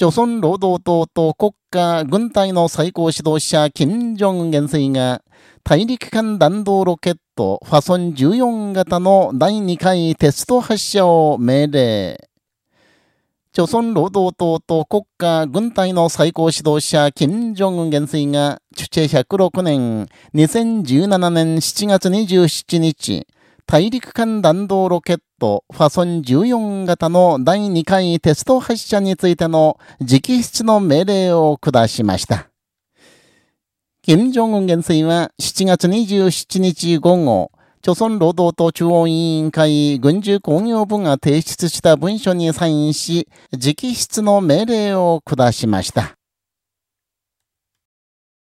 朝鮮労働党と国家軍隊の最高指導者、金正恩元帥が、大陸間弾道ロケットファソン14型の第2回テスト発射を命令。朝鮮労働党と国家軍隊の最高指導者、金正恩元帥が、チュチェ106年、2017年7月27日、大陸間弾道ロケットファソン14型の第2回テスト発射についての直筆の命令を下しました。金正恩元帥は7月27日午後、朝鮮労働党中央委員会軍需工業部が提出した文書にサインし、直筆の命令を下しました。